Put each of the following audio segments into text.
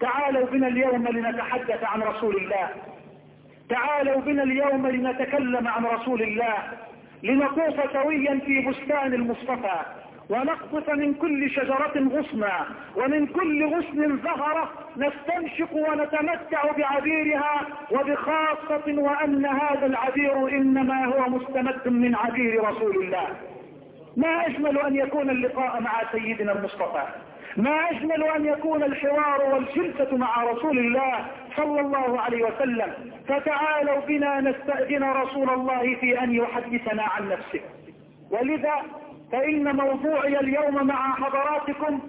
تعالوا بنا اليوم لنتحدث عن رسول الله. تعالوا بنا اليوم لنتكلم عن رسول الله. لنطوف سويا في بستان المصطفى. ونقطف من كل شجرة غصنا. ومن كل غصن زهرة نستنشق ونتمتع بعبيرها وبخاصة وأن هذا العبير إنما هو مستمد من عبير رسول الله. ما أجمل أن يكون اللقاء مع سيدنا المصطفى. ما أجمل أن يكون الحوار والجلسة مع رسول الله صلى الله عليه وسلم. فتعالوا بنا نستأذن رسول الله في أن يحدثنا عن نفسه. ولذا فإن موضوعي اليوم مع حضراتكم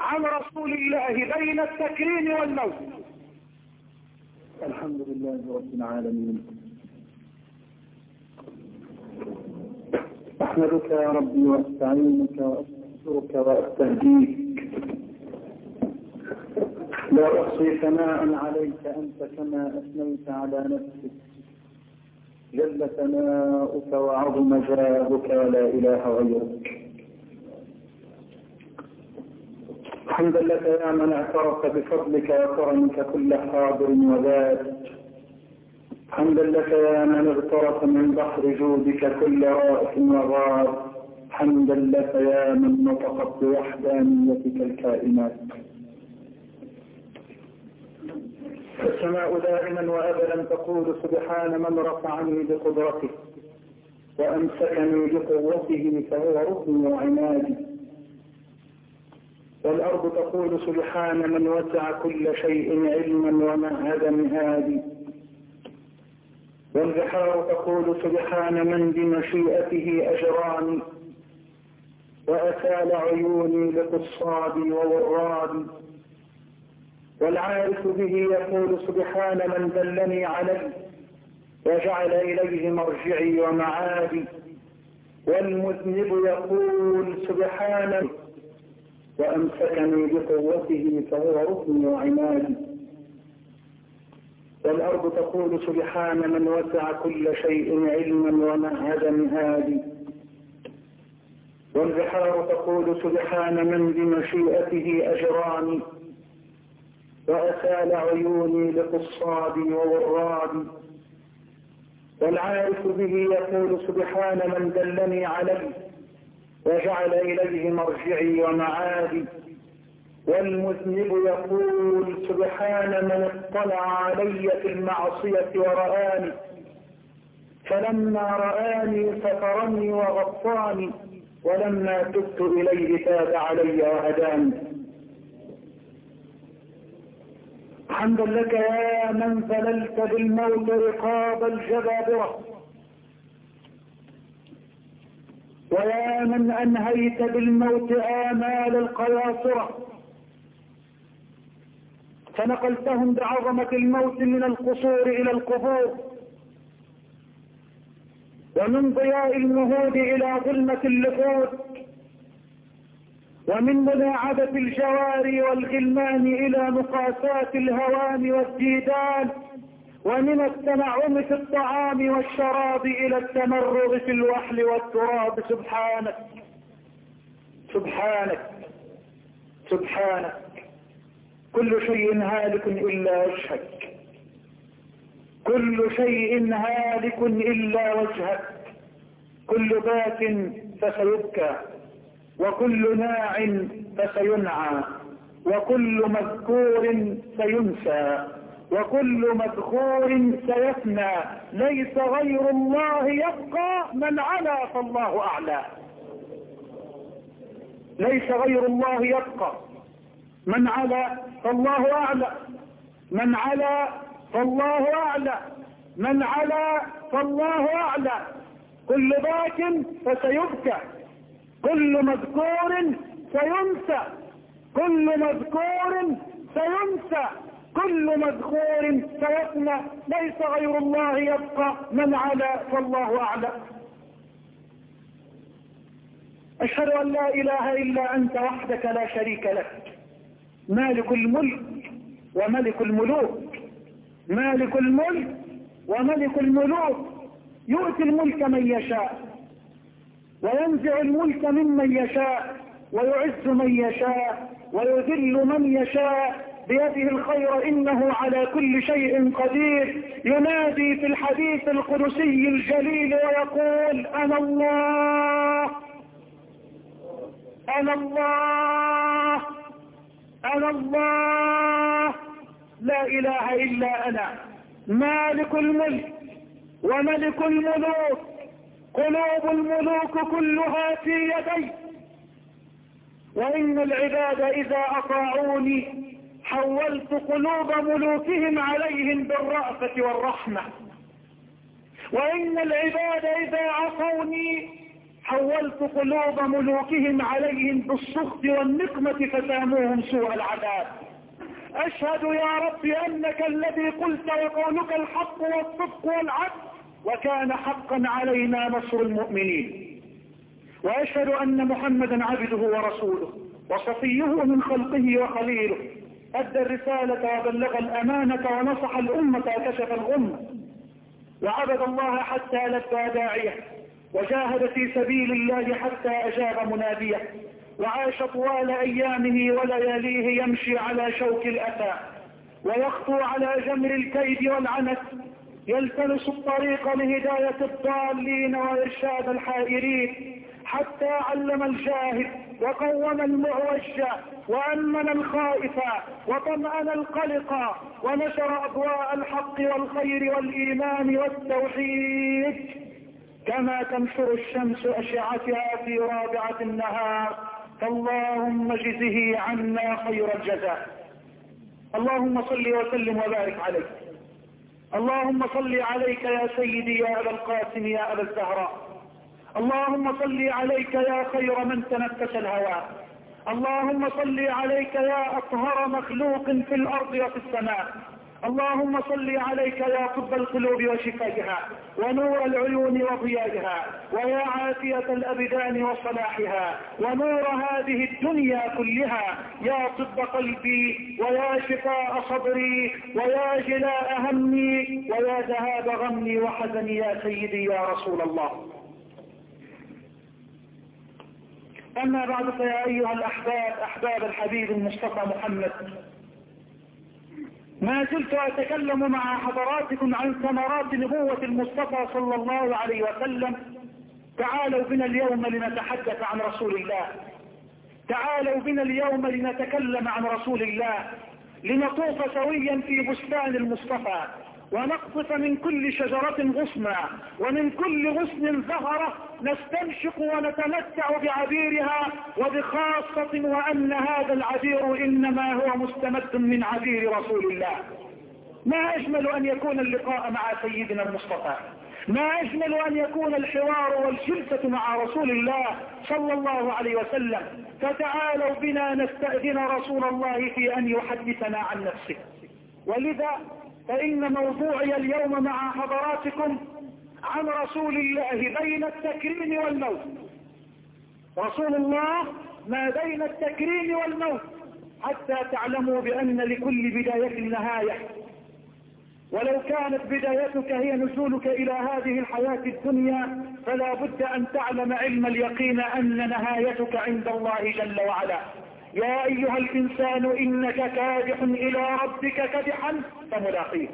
عن رسول الله بين التكريم والموت الحمد لله رب العالمين. أحمدك يا ربي وأستعينك وأستغفرك وأستهديك لا أحصي ثناء عليك أنت كما أثنيت على نفسك. جل ثناؤك وعظم جاهك ولا إله غيرك. حمدا لك يا من اعترف بفضلك وكرمك كل حاضر وذات؟ حمدا لك يا من اغترف من بحر جودك كل رائح وغار؟ حمدا لك يا من نطقت بوحدانيتك الكائنات؟ السماء دائما وأبدا تقول سبحان من رفعني بقدرته وأمسكني بقوته فهو ركني وعنادي والأرض تقول سبحان من وسع كل شيء علما ومهد مهادي. والبحار تقول سبحان من بمشيئته أجراني. واسال عيوني لقصادي وورادي والعارف به يقول سبحان من دلني عليه وجعل إليه مرجعي ومعادي. والمذنب يقول سبحان وأمسكني بقوته فهو ركني وعمادي والأرض تقول سبحان من وسع كل شيء علما ومهد مهادي. والبحار تقول سبحان من بمشيئته أجراني وأسال عيوني لقصادي وورادي والعارف به يقول سبحان من دلني عليه وجعل إليه مرجعي ومعادي. والمذنب يقول سبحان من اطلع علي في المعصية ورآني. فلما رآني سترني وغطاني ولما تبت إليه تاب علي وهداني حمدا لك يا من ذللت بالموت رقاب الجبابرة. ويا من أنهيت بالموت آمال القياصرة. فنقلتهم بعظمة الموت من القصور إلى القبور. ومن ضياء المهود إلى ظلمة اللفوت ومن ملاعبة الجواري والغلمان إلى مقاسات الهوان والديدان ومن التنعم في الطعام والشراب إلى التمرغ في الوحل والتراب. سبحانك سبحانك سبحانك. كل شيء هالك إلا وجهك. كل شيء هالك إلا وجهك كل بات فسيبكى وكل ناع فسينعى وكل مذكور سينسى وكل مذكور سيفنى ليس غير الله يبقى من علا فالله أعلى. ليس غير الله يبقى من علا فالله أعلى. من علا فالله أعلى. من علا فالله أعلى. كل باك فسيبكى. كل مذكور سينسى. كل مذكور سينسى. كل مذكور سيفنى ليس غير الله يبقى. من علا فالله أعلى. أشهد أن لا إله إلا أنت وحدك لا شريك لك. مالك الملك وملك الملوك. مالك الملك وملك الملوك. يؤتي الملك من يشاء وينزع الملك ممن يشاء ويعز من يشاء ويذل من يشاء. بيده الخير إنه على كل شيء قدير. ينادي في الحديث القدسي الجليل ويقول أنا الله أنا الله أنا الله. لا إله إلا أنا مالك الملك وملك الملوك قلوب الملوك كلها في يدي. وإن العباد إذا أطاعوني حولت قلوب ملوكهم عليهم بالرأفة والرحمة. وإن العباد إذا عصوني حولت قلوب ملوكهم عليهم بالسخط والنقمة فساموهم سوء العذاب. أشهد يا رب أنك الذي قلت وقولك الحق والصدق والعدل وكان حقا علينا نصر المؤمنين. وأشهد أن محمدا عبده ورسوله وصفيه من خلقه وخليله. أدى الرسالة وبلغ الأمانة ونصح الأمة وكشف الغمة وعبد الله حتى لبى داعيه وجاهد في سبيل الله حتى أجاب مناديه. وعاش طوال أيامه ولياليه يمشي على شوك الأسى ويخطو على جمر الكيد والعنت يلتمس الطريق لهداية الضالين وإرشاد الحائرين حتى علم الجاهد وقوم المعوج وأمن الخائف وطمأن القلق ونشر أضواء الحق والخير والإيمان والتوحيد. كما تنشر الشمس أشعتها في رابعة النهار فاللهم اجزه عنا خير الجزاء. اللهم صل وسلم وبارك عليك اللهم صل عليك يا سيدي يا أبا القاسم يا أبا الزهراء. اللهم صل عليك يا خير من تنفس الهواء اللهم صل عليك يا أطهر مخلوق في الأرض وفي السماء. اللهم صل عليك يا طب القلوب وشفائها ونور العيون وضيائها ويا عافية الأبدان وصلاحها ونور هذه الدنيا كلها يا طب قلبي ويا شفاء صدري ويا جلاء همي ويا ذهاب غمي وحزني يا سيدي يا رسول الله. أما بعد فيا أيها الأحباب أحباب الحبيب المصطفى محمد ما زلت أتكلم مع حضراتكم عن ثمرات نبوة المصطفى صلى الله عليه وسلم. تعالوا بنا اليوم لنتحدث عن رسول الله. تعالوا بنا اليوم لنتكلم عن رسول الله. لنطوف سويا في بستان المصطفى. ونقطف من كل شجرة غصنا ومن كل غصن زهرة نستنشق ونتمتع بعبيرها وبخاصة وأن هذا العبير إنما هو مستمد من عبير رسول الله. ما أجمل أن يكون اللقاء مع سيدنا المصطفى؟ ما أجمل أن يكون الحوار والجلسة مع رسول الله صلى الله عليه وسلم؟ فتعالوا بنا نستأذن رسول الله في أن يحدثنا عن نفسه. ولذا فإن موضوعي اليوم مع حضراتكم عن رسول الله بين التكريم والموت. رسول الله ما بين التكريم والموت. حتى تعلموا بأن لكل بداية نهاية. ولو كانت بدايتك هي نزولك إلى هذه الحياة الدنيا فلا بد أن تعلم علم اليقين أن نهايتك عند الله جل وعلا. يا أيها الإنسان إنك كادح إلى ربك كدحا فملاقيه.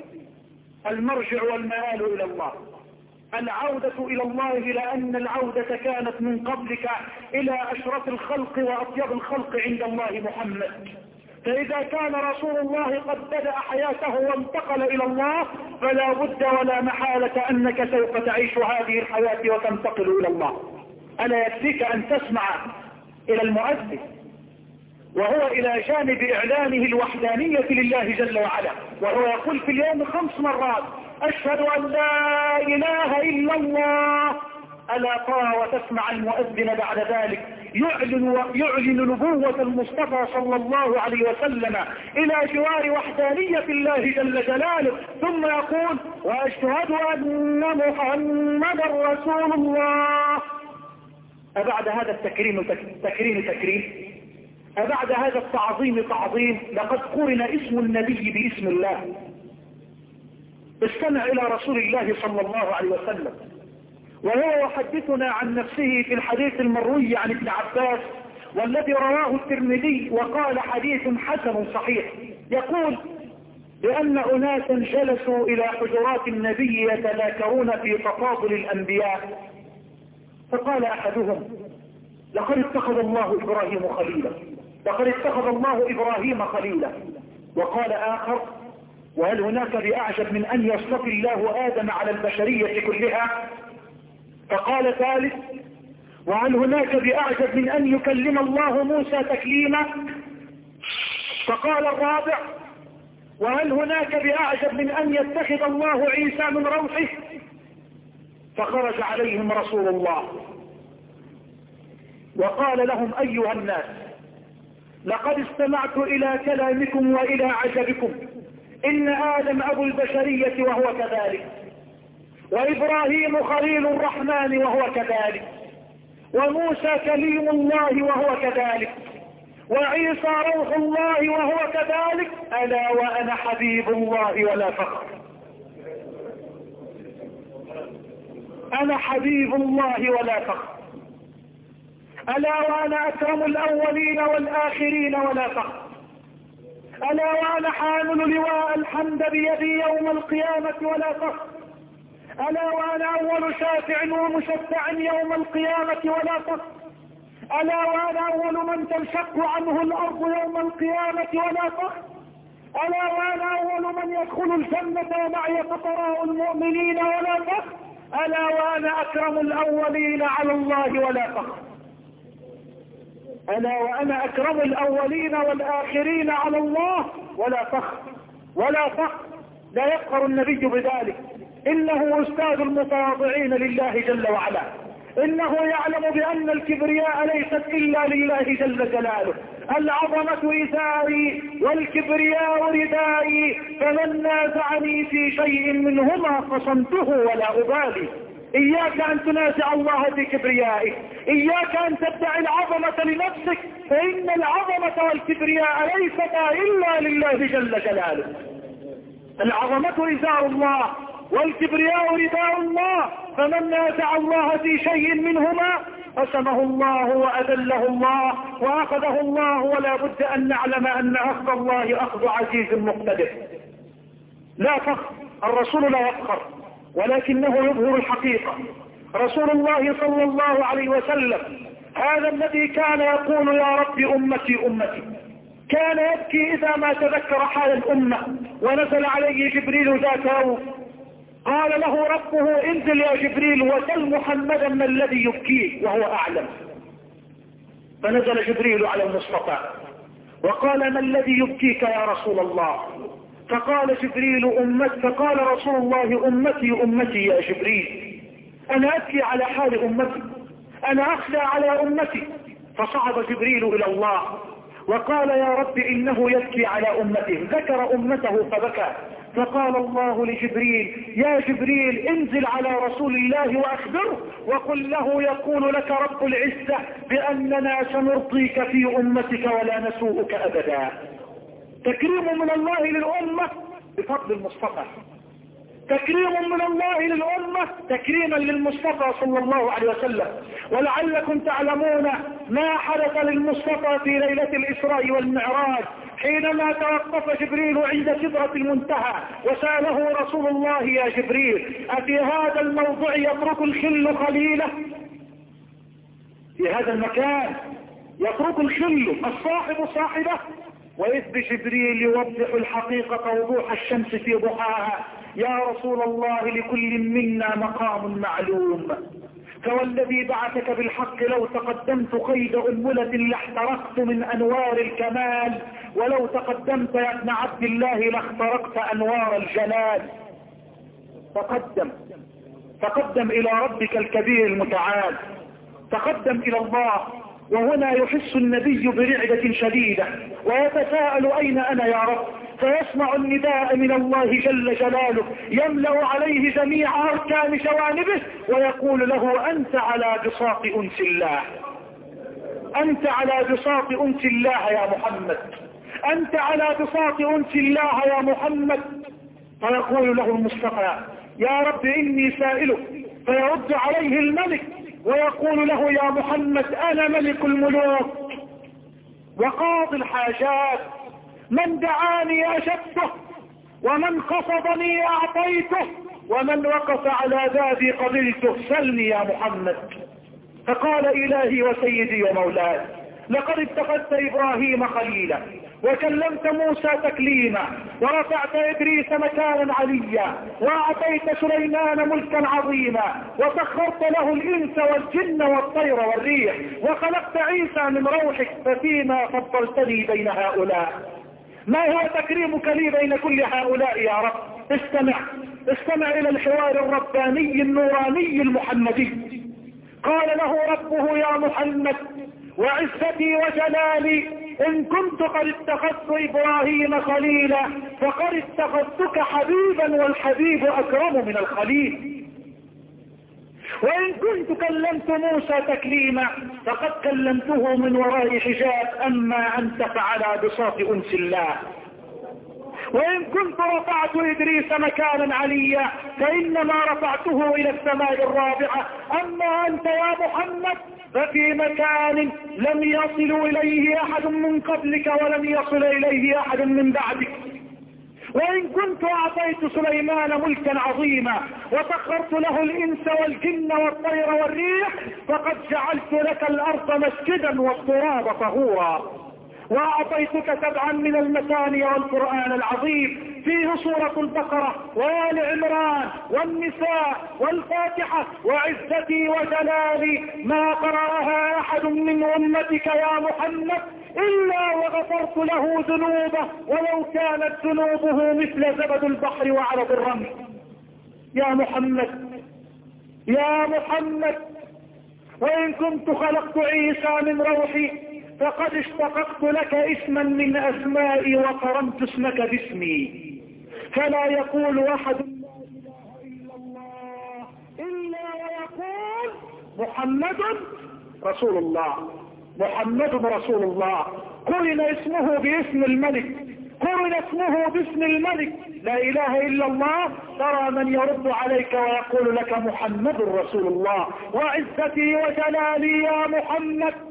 المرجع والمآل إلى الله. العودة إلى الله لأن العودة كانت من قبلك إلى أشرف الخلق وأطيب الخلق عند الله محمد. فإذا كان رسول الله قد بدأ حياته وانتقل إلى الله فلا بد ولا محالة أنك سوف تعيش هذه الحياة وتنتقل إلى الله. ألا يكفيك أن تسمع إلى المؤذن؟ وهو إلى جانب إعلانه الوحدانية لله جل وعلا. وهو يقول في اليوم خمس مرات أشهد أن لا إله إلا الله. ألا ترى وتسمع المؤذن بعد ذلك. يعلن, يعلن نبوة المصطفى صلى الله عليه وسلم إلى جوار وحدانية الله جل جلاله. ثم يقول وأشهد أن محمد رسول الله. أبعد هذا التكريم تكريم تكريم؟ أبعد هذا التعظيم تعظيم لقد قرن اسم النبي باسم الله. استمع إلى رسول الله صلى الله عليه وسلم. وهو يحدثنا عن نفسه في الحديث المروي عن ابن عباس والذي رواه الترمذي وقال حديث حسن صحيح. يقول بأن أناسا جلسوا إلى حجرات النبي يتذاكرون في تفاضل الأنبياء. فقال أحدهم لقد اتخذ الله إبراهيم خليلا. لقد اتخذ الله إبراهيم خليلا. وقال آخر وهل هناك بأعجب من أن يصطفي الله آدم على البشرية كلها؟ فقال ثالث وهل هناك بأعجب من أن يكلم الله موسى تكليما؟ فقال الرابع وهل هناك بأعجب من أن يتخذ الله عيسى من روحه؟ فخرج عليهم رسول الله. وقال لهم أيها الناس لقد استمعت إلى كلامكم وإلى عجبكم. إن آدم أبو البشرية وهو كذلك. وإبراهيم خليل الرحمن وهو كذلك. وموسى كليم الله وهو كذلك. وعيسى روح الله وهو كذلك. ألا وأنا حبيب الله ولا فخر. أنا حبيب الله ولا فخر. ألا وأنا أكرم الأولين والآخرين ولا فخر. ألا وأنا حامل لواء الحمد بيدي يوم القيامة ولا فخر. ألا وأنا أول شافع ومشفع يوم القيامة ولا فخر. ألا وأنا أول من تنشق عنه الأرض يوم القيامة ولا فخر. ألا وأنا أول من يدخل الجنة ومعي فقراء المؤمنين ولا فخر. ألا وأنا أكرم الأولين على الله ولا فخر. ألا وأنا أكرم الأولين والآخرين على الله. ولا فخر ولا فخر. لا يفخر النبي بذلك. إنه أستاذ المتواضعين لله جل وعلا. إنه يعلم بأن الكبرياء ليست إلا لله جل جلاله. العظمة إزاري والكبرياء ردائي. فمن نازعني في شيء منهما قصمته ولا أبالي. إياك أن تنازع الله في كبريائك إياك أن تدعي العظمة لنفسك فإن العظمة والكبرياء ليستا إلا لله جل جلاله. العظمة إزار الله والكبرياء رداء الله فمن نازع الله في شيء منهما قسمه الله وأذله الله وأخذه الله ولا بد أن نعلم أن أخذ الله أخذ عزيز مقتدر. لا فخر الرسول لا يفخر. ولكنه يظهر الحقيقة. رسول الله صلى الله عليه وسلم هذا الذي كان يقول يا رب أمتي أمتي. كان يبكي إذا ما تذكر حال الأمة ونزل عليه جبريل ذات يوم. قال له ربه انزل يا جبريل وسل محمدا ما الذي يبكيه وهو أعلم. فنزل جبريل على المصطفى. وقال ما الذي يبكيك يا رسول الله؟ فقال جبريل أمت فقال رسول الله أمتي أمتي يا جبريل. أنا أبكي على حال أمتي. أنا أخشى على أمتي. فصعد جبريل إلى الله. وقال يا رب إنه يبكي على أمته. ذكر أمته فبكى. فقال الله لجبريل يا جبريل انزل على رسول الله وأخبره. وقل له يقول لك رب العزة بأننا سنرضيك في أمتك ولا نسوءك أبدا. تكريم من الله للأمة بفضل المصطفى. تكريم من الله للأمة تكريما للمصطفى صلى الله عليه وسلم. ولعلكم تعلمون ما حدث للمصطفى في ليلة الإسراء والمعراج حينما توقف جبريل عند سدرة المنتهى وسأله رسول الله يا جبريل أفي هذا الموضع يترك الخل خليلة؟ في هذا المكان يترك الخل الصاحب صاحبه؟ وإذ بجبريل يوضح الحقيقة وضوح الشمس في ضحاها. يا رسول الله لكل منا مقام معلوم. فوالذي بعثك بالحق لو تقدمت قيد أنملة لاحترقت من أنوار الكمال ولو تقدمت يا ابن عبد الله لاخترقت أنوار الجلال. تقدم تقدم إلى ربك الكبير المتعال. تقدم إلى الله. وهنا يحس النبي برعدة شديدة ويتساءل أين أنا يا رب؟ فيسمع النداء من الله جل جلاله يملأ عليه جميع أركان جوانبه ويقول له أنت على بساط أنس الله. أنت على بساط أنس الله يا محمد. أنت على بساط أنس الله يا محمد. فيقول له المصطفى يا رب إني سائلك فيرد عليه الملك ويقول له يا محمد أنا ملك الملوك وقاضي الحاجات من دعاني أجبته ومن قصدني أعطيته ومن وقف على بابي قبلته سلني يا محمد فقال إلهي وسيدي ومولاي لقد اتخذت إبراهيم خليلا وكلمت موسى تكليما ورفعت إدريس مكانا عليا وأعطيت سليمان ملكا عظيما وسخرت له الإنس والجن والطير والريح وخلقت عيسى من روحك ففيما فضلتني بين هؤلاء. ما هو تكريمك لي بين كل هؤلاء يا رب؟ استمع استمع إلى الحوار الرباني النوراني المحمدي. قال له ربه يا محمد وعزتي وجلالي إن كنت قد اتخذت إبراهيم خليلا فقد اتخذتك حبيبا والحبيب أكرم من الخليل. وإن كنت كلمت موسى تكليما فقد كلمته من وراء حجاب أما أنت فعلى بساط أنس الله. وإن كنت رفعت إدريس مكانا عليا فإنما رفعته إلى السماء الرابعة. أما أنت يا محمد ففي مكان لم يصل إليه أحد من قبلك ولم يصل إليه أحد من بعدك. وإن كنت أعطيت سليمان ملكا عظيما وسخرت له الإنس والجن والطير والريح فقد جعلت لك الأرض مسجدا والتراب طهورا. وأعطيتك سبعا من المثاني والقرآن العظيم. فيه سورة البقرة وآل عمران والنساء والفاتحة وعزتي وجلالي. ما قرأها أحد من أمتك يا محمد إلا وغفرت له ذنوبه. ولو كانت ذنوبه مثل زبد البحر وعرض الرمل. يا محمد يا محمد وإن كنت خلقت عيسى من روحي فقد اشتققت لك اسما من اسمائي وقرنت اسمك باسمي. فلا يقول أحد لا إله إلا الله إلا ويقول محمد رسول الله. محمد رسول الله. قرن اسمه باسم الملك. قرن اسمه باسم الملك. لا إله إلا الله. ترى من يرد عليك ويقول لك محمد رسول الله. وعزتي وجلالي يا محمد.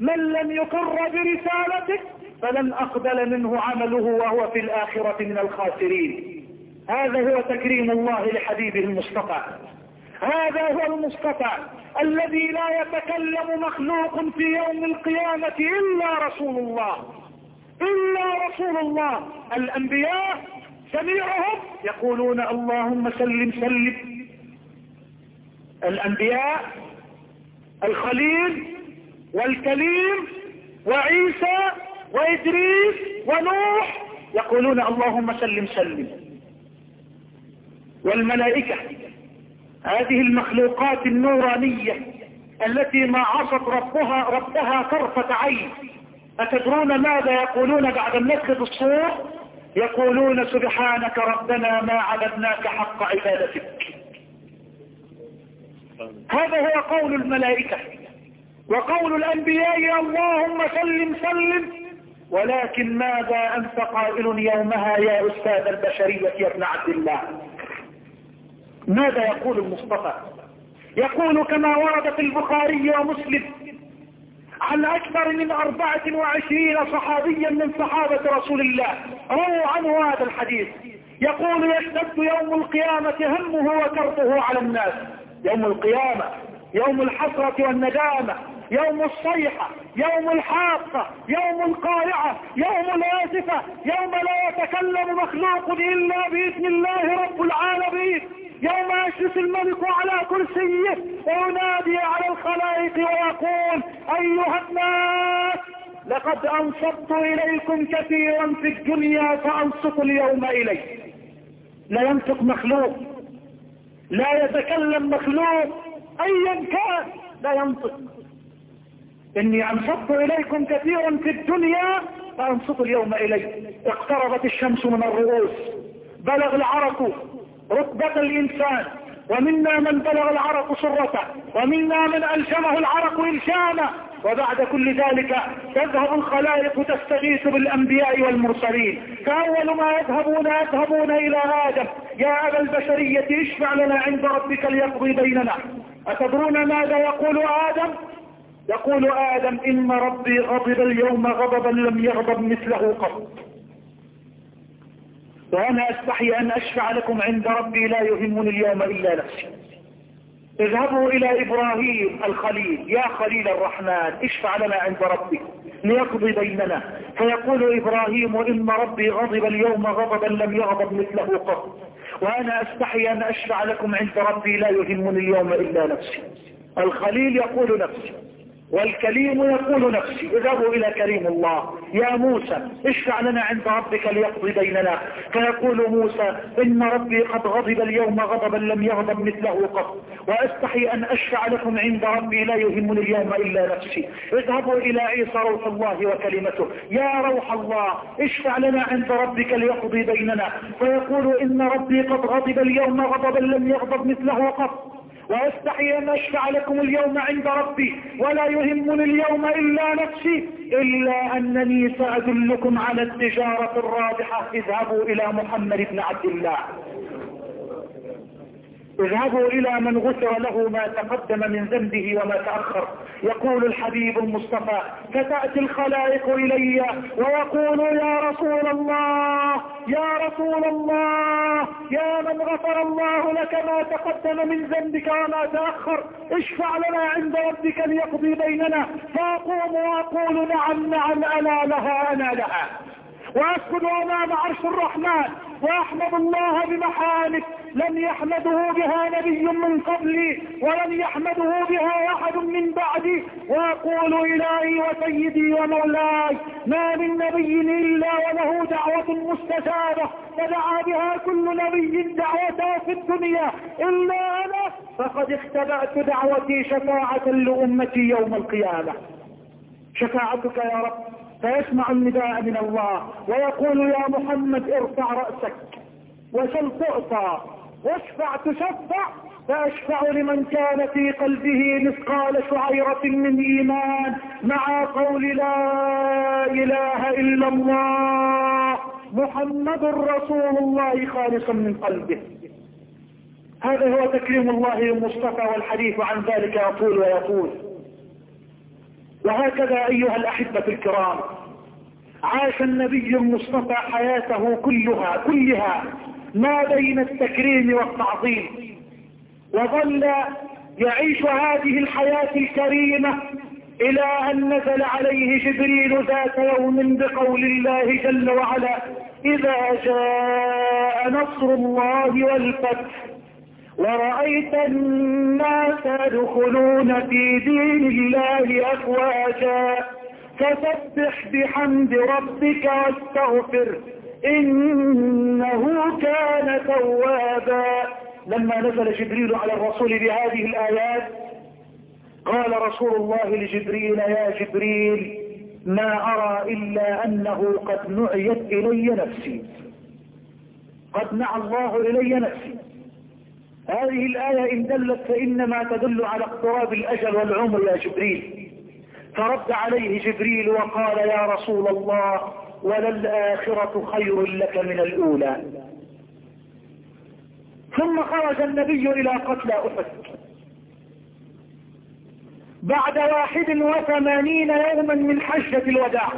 من لم يقر برسالتك فلن أقبل منه عمله وهو في الآخرة من الخاسرين. هذا هو تكريم الله لحبيبه المصطفى. هذا هو المصطفى الذي لا يتكلم مخلوق في يوم القيامة إلا رسول الله. إلا رسول الله. الأنبياء جميعهم يقولون اللهم سلم سلم. الأنبياء الخليل والكليم وعيسى وإدريس ونوح يقولون اللهم سلم سلم. والملائكة هذه المخلوقات النورانية التي ما عصت ربها ربها طرفة عين. أتدرون ماذا يقولون بعد النفخ في الصور يقولون سبحانك ربنا ما عبدناك حق عبادتك. هذا هو قول الملائكة. وقول الأنبياء اللهم سلم سلم. ولكن ماذا أنت قائل يومها يا أستاذ البشرية يا ابن عبد الله؟ ماذا يقول المصطفى؟ يقول كما ورد في البخاري ومسلم عن أكثر من أربعة وعشرين صحابيا من صحابة رسول الله؟ رووا عنه هذا الحديث. يقول يشتد يوم القيامة همه وكربه على الناس. يوم القيامة يوم الحسرة والندامة. يوم الصيحة يوم الحاقة يوم القارعة يوم الآسفة يوم لا يتكلم مخلوق إلا بإذن الله رب العالمين يوم يجلس الملك على كرسيه وينادي على الخلائق ويقول أيها الناس لقد أنصت إليكم كثيرا في الدنيا فأنصت اليوم إلي لا ينطق مخلوق لا يتكلم مخلوق أيا كان لا ينطق. إني أنصت إليكم كثيرا في الدنيا فأنصت اليوم إلي اقتربت الشمس من الرؤوس. بلغ العرق رتبة الإنسان. ومنا من بلغ العرق سرته. ومنا من ألجمه العرق إلجاما وبعد كل ذلك تذهب الخلائق تستغيث بالأنبياء والمرسلين. فأول ما يذهبون يذهبون إلى آدم. يا أبا البشرية اشفع لنا عند ربك ليقضي بيننا. أتدرون ماذا يقول آدم؟ يقول آدم إن ربي غضب اليوم غضبا لم يغضب مثله قط. وأنا أستحي أن أشفع لكم عند ربي لا يهمني اليوم إلا نفسي. اذهبوا إلى إبراهيم الخليل. يا خليل الرحمن اشفع لنا عند ربك. ليقضي بيننا. فيقول إبراهيم إن ربي غضب اليوم غضبا لم يغضب مثله قط. وأنا أستحي أن أشفع لكم عند ربي لا يهمني اليوم إلا نفسي. الخليل يقول نفسي. والكليم يقول نفسي اذهبوا إلى كريم الله. يا موسى اشفع لنا عند ربك ليقضي بيننا. فيقول موسى إن ربي قد غضب اليوم غضبا لم يغضب مثله قط. وأستحي أن أشفع لكم عند ربي لا يهمني اليوم إلا نفسي. اذهبوا إلى عيسى روح الله وكلمته. يا روح الله اشفع لنا عند ربك ليقضي بيننا. فيقول إن ربي قد غضب اليوم غضبا لم يغضب مثله قط. وأستحي أن أشفع لكم اليوم عند ربي ولا يهمني اليوم إلا نفسي إلا أنني سأدلكم على التجارة الرابحة اذهبوا إلى محمد بن عبد الله. اذهبوا إلى من غفر له ما تقدم من ذنبه وما تأخر. يقول الحبيب المصطفى فتأتي الخلائق إلي ويقول يا رسول الله يا رسول الله يا من غفر الله لك ما تقدم من ذنبك وما تأخر. اشفع لنا عند ربك ليقضي بيننا. فأقوم وأقول نعم نعم أنا لها أنا لها. واسجد أمام عرش الرحمن وأحمد الله بمحامد لم يحمده بها نبي من قبلي ولم يحمده بها أحد من بعدي وأقول إلهي وسيدي ومولاي ما من نبي إلا وله دعوة مستجابة. فدعا بها كل نبي دعوته في الدنيا. إلا أنا فقد اختبأت دعوتي شفاعة لأمتي يوم القيامة. شفاعتك يا رب فيسمع النداء من الله ويقول يا محمد ارفع رأسك وسل تعطى واشفع تشفع فاشفع لمن كان في قلبه مثقال شعيرة من إيمان مع قول لا إله إلا الله محمد رسول الله خالصا من قلبه. هذا هو تكريم الله المصطفى والحديث عن ذلك يطول ويطول وهكذا أيها الأحبة الكرام عاش النبي المصطفى حياته كلها كلها ما بين التكريم والتعظيم. وظل يعيش هذه الحياة الكريمة إلى أن نزل عليه جبريل ذات يوم بقول الله جل وعلا إذا جاء نصر الله والفتح ورأيت الناس يدخلون في دين الله أفواجا فسبح بحمد ربك واستغفر. إنه كان توابا. لما نزل جبريل على الرسول بهذه الآيات قال رسول الله لجبريل يا جبريل ما أرى إلا أنه قد نعيت إلي نفسي. قد نعى الله إلي نفسي. هذه الآية إن دلت فإنما تدل على اقتراب الأجل والعمر يا جبريل. فرد عليه جبريل وقال يا رسول الله وللآخرة خير لك من الأولى. ثم خرج النبي إلى قتل أحد. بعد واحد وثمانين يوما من حجة الوداع.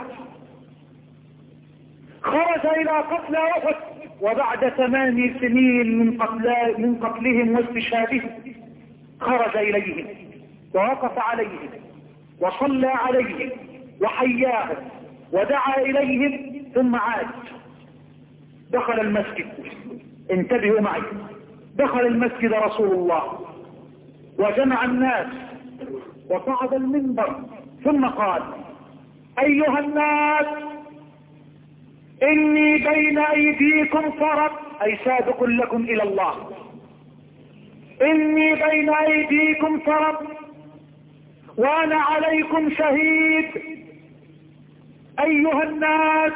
خرج إلى قتل أحد وبعد ثمان سنين من, من قتلهم واستشهادهم خرج إليهم ووقف عليهم وصلى عليهم وحياهم ودعا إليهم ثم عاد. دخل المسجد. انتبهوا معي. دخل المسجد رسول الله. وجمع الناس. وصعد المنبر. ثم قال أيها الناس إني بين أيديكم فرط أي سابق لكم إلى الله. إني بين أيديكم فرط وأنا عليكم شهيد. أيها الناس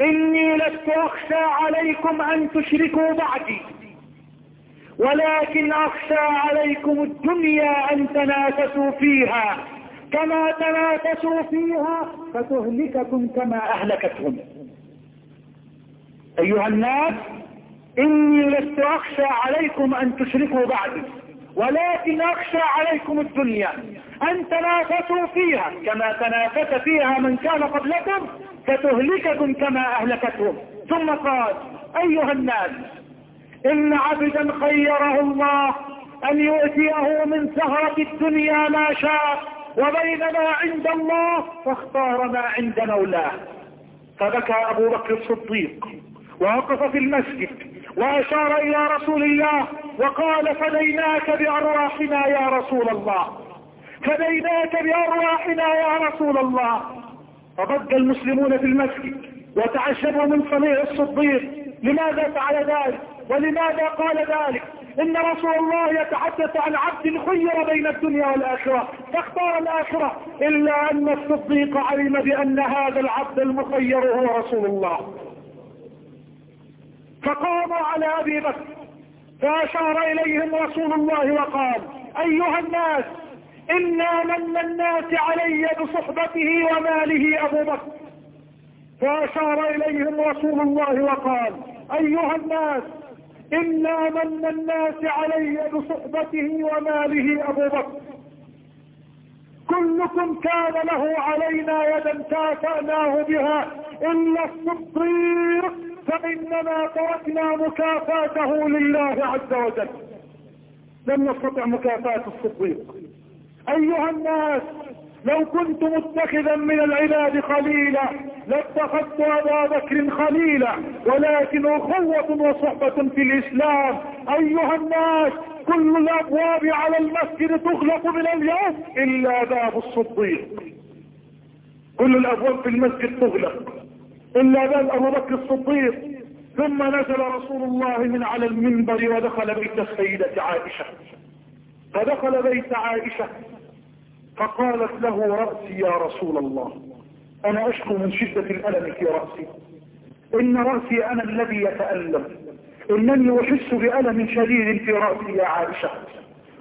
إني لست أخشى عليكم أن تشركوا بعدي ولكن أخشى عليكم الدنيا أن تنافسوا فيها. كما تنافسوا فيها فتهلككم كما أهلكتهم. أيها الناس إني لست أخشى عليكم أن تشركوا بعدي ولكن أخشى عليكم الدنيا. أن تنافسوا فيها كما تنافس فيها من كان قبلكم فتهلككم كما أهلكتهم. ثم قال أيها الناس إن عبدا خيره الله أن يؤتيه من سهرة الدنيا ما شاء وبين ما عند الله فاختار ما عند مولاه. فبكى أبو بكر الصديق ووقف في المسجد وأشار إلى رسول الله وقال فديناك بأرواحنا يا رسول الله. فديناك بأرواحنا يا رسول الله. فضج المسلمون في المسجد وتعجبوا من صنيع الصديق. لماذا فعل ذلك؟ ولماذا قال ذلك؟ إن رسول الله يتحدث عن عبد خير بين الدنيا والآخرة. فاختار الآخرة. إلا أن الصديق علم بأن هذا العبد المخير هو رسول الله. فقاموا على أبي بكر فأشار إليهم رسول الله وقال أيها الناس أنا من الناس علي بصحبته وماله ابو بكر فاشار اليهم رسول الله وقال ايها الناس إنا من الناس علي بصحبته وماله أبو بكر كلكم كان له علينا يدا كافأناه بها إلا الصديق فإنما تركنا مكافاته لله عز وجل. لم نستطع مكافاة الصديق. أيها الناس لو كنت متخذا من العباد خليلا لاتخذت أبا بكر خليلا ولكن أخوة وصحبة في الإسلام. أيها الناس كل الأبواب على المسجد تغلق من اليوم إلا باب الصديق. كل الأبواب في المسجد تغلق إلا باب أبو بكر الصديق. ثم نزل رسول الله من على المنبر ودخل بيت السيدة عائشة. فدخل بيت عائشة. فقالت له رأسي يا رسول الله. أنا أشكو من شدة الألم في رأسي. إن رأسي أنا الذي يتألم. إنني أحس بألم شديد في رأسي يا عائشة.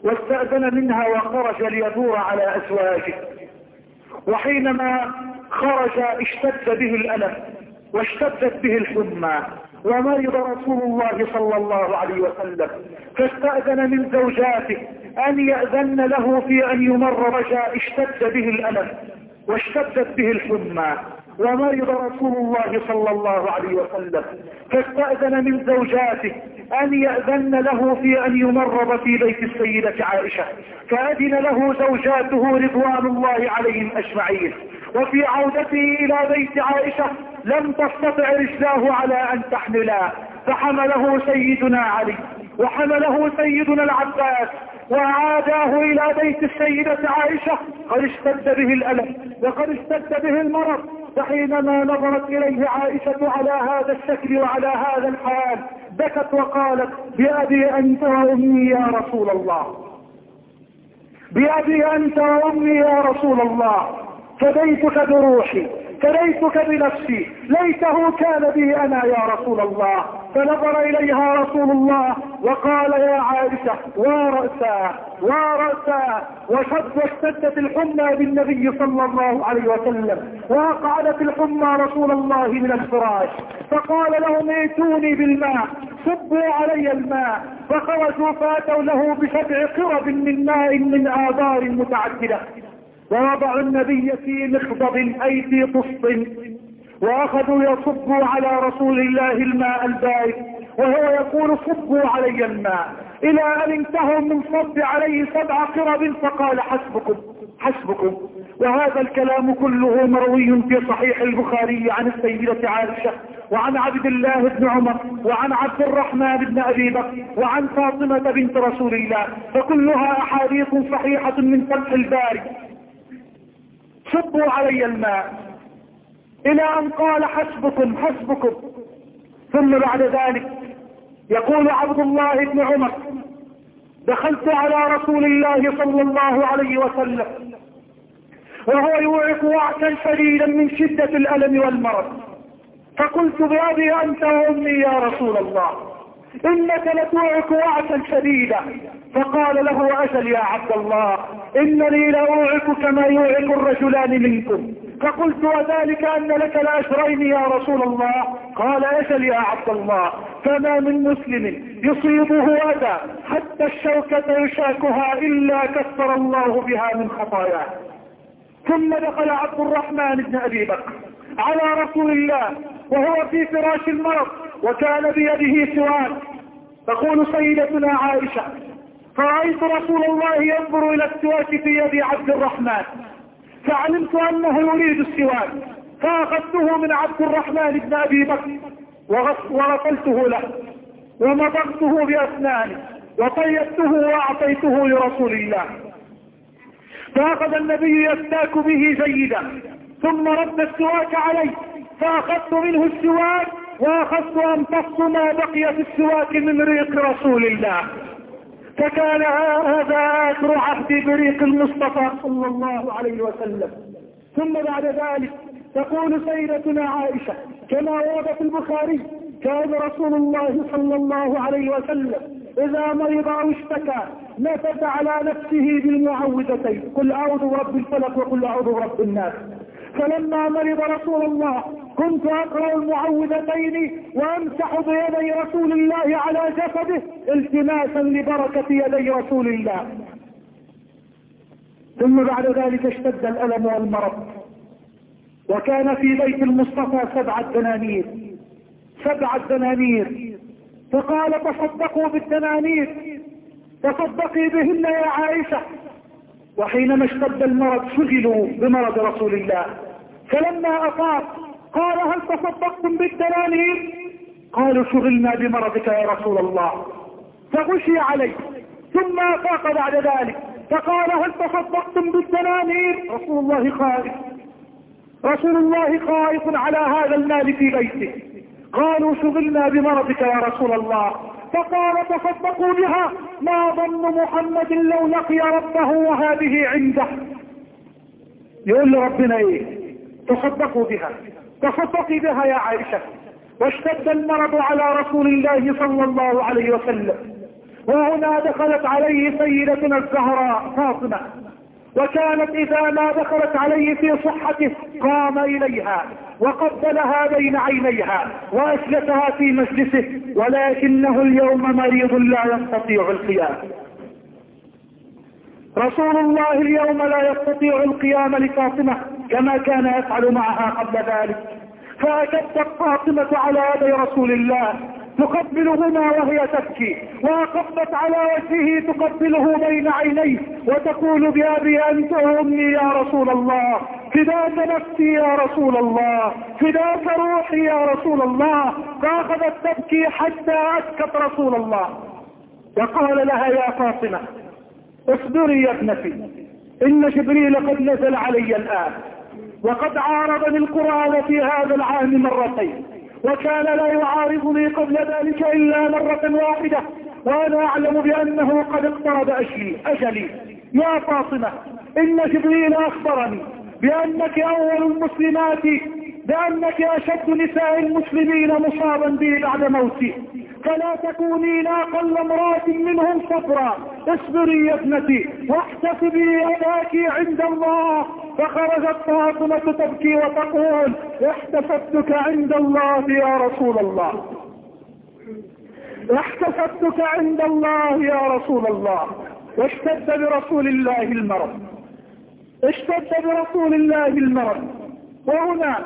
واستأذن منها وخرج ليدور على أزواجه. وحينما خرج اشتد به الألم واشتدت به الحمى. ومرض رسول الله صلى الله عليه وسلم. فاستأذن من زوجاته. أن يأذن له في أن يمر رجاء اشتد به الألم واشتدت به الحمى ومرض رسول الله صلى الله عليه وسلم فاستأذن من زوجاته أن يأذن له في أن يمرض في بيت السيدة عائشة فأذن له زوجاته رضوان الله عليهم أجمعين وفي عودته إلى بيت عائشة لم تستطع رجلاه على أن تحملا فحمله سيدنا علي. وحمله سيدنا العباس وعاداه إلى بيت السيدة عائشة قد اشتد به الألم وقد اشتد به المرض فحينما نظرت إليه عائشة على هذا الشكل وعلى هذا الحال بكت وقالت بأبي أنت وأمي يا رسول الله. بأبي أنت وأمي يا رسول الله فديتك بروحي. فليتك بنفسي ليته كان بي أنا يا رسول الله. فنظر إليها رسول الله وقال يا عائشة ورأسا ورأسا وشد واشتدت الحمى بالنبي صلى الله عليه وسلم. وقعدت الحمى رسول الله من الفراش. فقال لهم ائتوني بالماء صبوا علي الماء. فخرجوا فاتوا له بسبع قرب من ماء من آبار متعددة. ووضع النبي في مخضب أي في طست وأخذوا يصبوا على رسول الله الماء البارد وهو يقول صبوا علي الماء. إلى أن انتهوا من صب عليه سبع قرب فقال حسبكم حسبكم. وهذا الكلام كله مروي في صحيح البخاري عن السيدة عائشة وعن عبد الله بن عمر وعن عبد الرحمن بن أبي بكر وعن فاطمة بنت رسول الله فكلها أحاديث صحيحة من فتح الباري. صبوا علي الماء. إلى أن قال حسبكم حسبكم. ثم بعد ذلك يقول عبد الله بن عمر دخلت على رسول الله صلى الله عليه وسلم وهو يوعك وعكا شديدا من شدة الألم والمرض. فقلت بأبي أنت وأمي يا رسول الله. إنك لتوعك وعكا شديدا. فقال له أجل يا عبد الله إنني لاوعك كما يوعك الرجلان منكم. فقلت وذلك أن لك لاجرين يا رسول الله؟ قال أجل يا عبد الله فما من مسلم يصيبه أذى حتى الشوكة يشاكها إلا كفر الله بها من خطاياه. ثم دخل عبد الرحمن بن أبي بكر على رسول الله وهو في فراش المرض. وكان بيده سواك تقول سيدتنا عائشة فرأيت رسول الله ينظر إلى السواك في يد عبد الرحمن. فعلمت أنه يريد السواك. فأخذته من عبد الرحمن بن أبي بكر وغسلته له. ومضغته بأسناني وطيبته وأعطيته لرسول الله. فأخذ النبي يستاك به جيدا ثم رد السواك علي فأخذت منه السواك وأخذت أمتص ما بقي في السواك من ريق رسول الله. فكان هذا آخر عهد بريق المصطفى صلى الله عليه وسلم. ثم بعد ذلك تقول سيدتنا عائشة كما ورد في البخاري كان رسول الله صلى الله عليه وسلم إذا مرض أو اشتكى نفث على نفسه بالمعوذتين. قل أعوذ برب الفلق وقل أعوذ برب الناس. فلما مرض رسول الله كنت أقرأ المعوذتين وأمسح بيدي رسول الله على جسده التماسا لبركة يدي رسول الله. ثم بعد ذلك اشتد الألم والمرض. وكان في بيت المصطفى سبعة دنانير سبعة دنانير فقال تصدقوا بالدنانير. تصدقي بهن يا عائشة. وحينما اشتد المرض شغلوا بمرض رسول الله. فلما أفاق قال هل تصدقتم بالدنانير قالوا شغلنا بمرضك يا رسول الله. فغشي عليه. ثم أفاق بعد ذلك. فقال هل تصدقتم بالدنانير رسول الله خائف. رسول الله خائف على هذا المال في بيته. قالوا شغلنا بمرضك يا رسول الله. فقال تصدقوا بها. ما ظن محمد لو لقي ربه وهذه عنده. يقول لربنا إيه؟ تصدقوا بها. تصدقي بها يا عائشة. واشتد المرض على رسول الله صلى الله عليه وسلم. وهنا دخلت عليه سيدتنا الزهراء فاطمة. وكانت إذا ما دخلت عليه في صحته قام إليها وقبلها بين عينيها وأسلتها في مجلسه ولكنه اليوم مريض لا يستطيع القيام. رسول الله اليوم لا يستطيع القيام لفاطمة كما كان يفعل معها قبل ذلك. فأكدت فاطمة على يدي رسول الله تقبلهما وهي تبكي وأقبت على وجهه تقبله بين عينيه وتقول بأبي أنت وأمي يا رسول الله فداك نفسي يا رسول الله فداك روحي يا رسول الله فأخذت تبكي حتى أسكت رسول الله. وقال لها يا فاطمة اصبري يا ابنتي إن جبريل قد نزل علي الآن وقد عارضني القرآن في هذا العام مرتين وكان لا يعارضني قبل ذلك إلا مرة واحدة وأنا أعلم بأنه قد اقترب أجلي, أجلي. يا فاطمة إن جبريل أخبرني بأنك أول المسلمات بأنك أشد نساء المسلمين مصابا بي بعد موتي. فلا تكونين أقل امرأة منهم صبرا اصبري يا ابنتي واحتسبي أباك عند الله. فخرجت فاطمة تبكي وتقول احتسبتك عند الله يا رسول الله. احتسبتك عند الله يا رسول الله. واشتد برسول الله المرض. اشتد برسول الله المرض. وهنا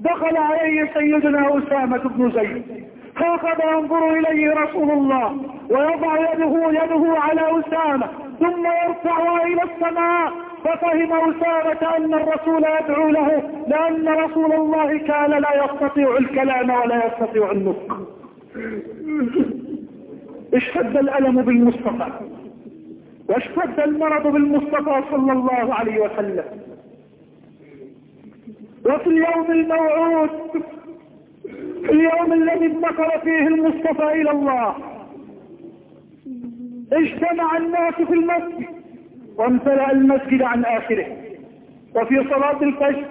دخل عليه سيدنا أسامة بن زيد. فأخذ ينظر إليه رسول الله ويضع يده يده على أسامة ثم يرفعها إلى السماء ففهم أسامة أن الرسول يدعو له لأن رسول الله كان لا يستطيع الكلام ولا يستطيع النطق. اشتد الألم بالمصطفى واشتد المرض بالمصطفى صلى الله عليه وسلم. وفي اليوم الموعود في اليوم الذي انتقل فيه المصطفى إلى الله. اجتمع الناس في المسجد وامتلأ المسجد عن آخره. وفي صلاة الفجر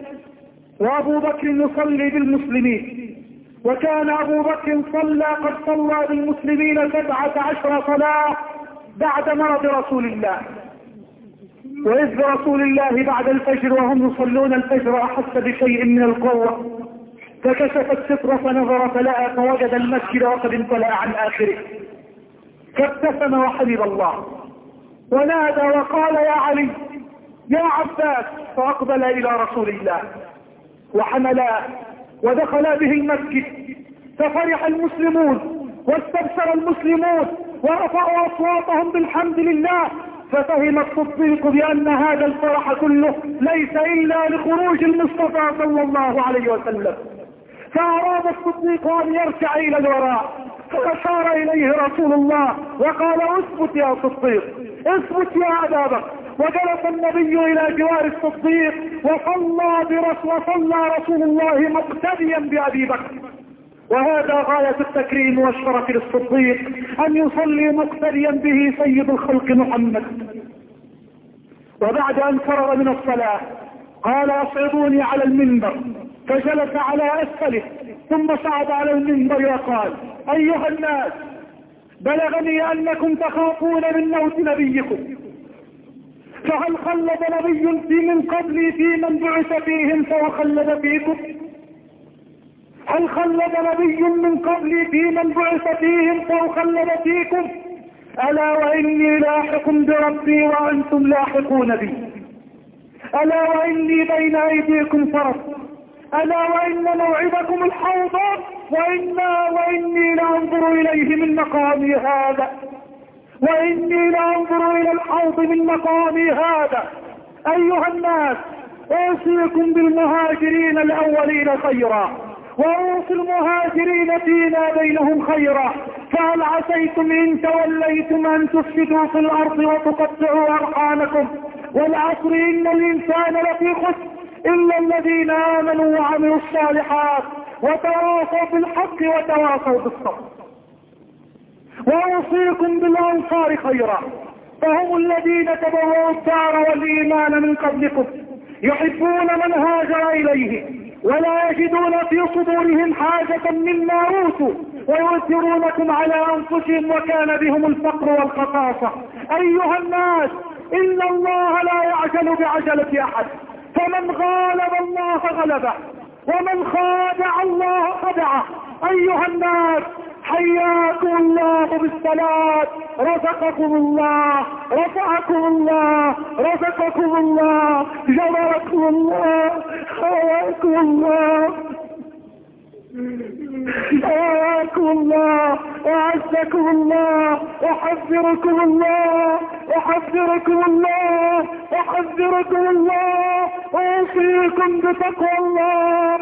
وأبو بكر يصلي بالمسلمين. وكان أبو بكر صلى قد صلى بالمسلمين سبعة عشر صلاة بعد مرض رسول الله. وإذ رسول الله بعد الفجر وهم يصلون الفجر أحس بشيء من القوة. فكشف الستر فنظر فلقى فوجد المسجد وقد امتلأ عن آخره. فابتسم وحمد الله. ونادى وقال يا علي يا عباس فأقبل إلى رسول الله. وحملا ودخل به المسجد. ففرح المسلمون واستبشر المسلمون ورفعوا أصواتهم بالحمد لله. ففهم الصديق بأن هذا الفرح كله ليس إلا لخروج المصطفى صلى الله عليه وسلم. فأراد الصديق أن يرجع إلى الوراء فأشار إليه رسول الله وقال اثبت يا صديق اثبت يا أبا بكر. وجلس النبي إلى جوار الصديق وصلى وصلى رسول الله مقتديا بأبي بكر. وهذا غاية التكريم والشرف للصديق أن يصلي مقتديا به سيد الخلق محمد. وبعد أن فرغ من الصلاة قال أصعدوني على المنبر. فجلس على أسفله ثم صعد على المنبر وقال أيها الناس بلغني أنكم تخافون من موت نبيكم. فهل خلد نبي في من قبلي في من بعث فيهم فوخلد فيكم؟ هل خلد نبي من قبلي في من بعث فيهم فوخلد فيكم؟ ألا وإني لاحق بربي وأنتم لاحقون بي. ألا وإني بين أيديكم فرس. ألا وإن موعدكم الحوض وإنا وإني لأنظر إليه من مقامي هذا. وإني لأنظر إلى الحوض من مقامي هذا. أيها الناس أوصيكم بالمهاجرين الأولين خيرا. وأوصي المهاجرين فينا بينهم خيرا. فهل عسيتم إن توليتم أن تفسدوا في الأرض وتقطعوا أرحامكم؟ والعصر إن الإنسان لفي خسر. الا الذين امنوا وعملوا الصالحات وتواصوا بالحق وتواصوا بالصبر واوصيكم بالانصار خيرا فهم الذين تبوأوا الدار والايمان من قبلكم يحبون من هاجر اليه ولا يجدون في صدورهم حاجة مما اوتوا ويؤثرونكم على انفسهم وكان بهم الفقر والخصاصة ايها الناس ان الله لا يعجل بعجلة احد فمن غالب الله غلبه ومن خادع الله خدعه. أيها الناس حياكم الله بالصلاة. رزقكم الله رفعكم الله رزقكم الله جبركم الله حياكم الله. حياكم الله أعزكم الله أحذركم الله أحذركم الله أحذركم الله أوصيكم بتقوى الله.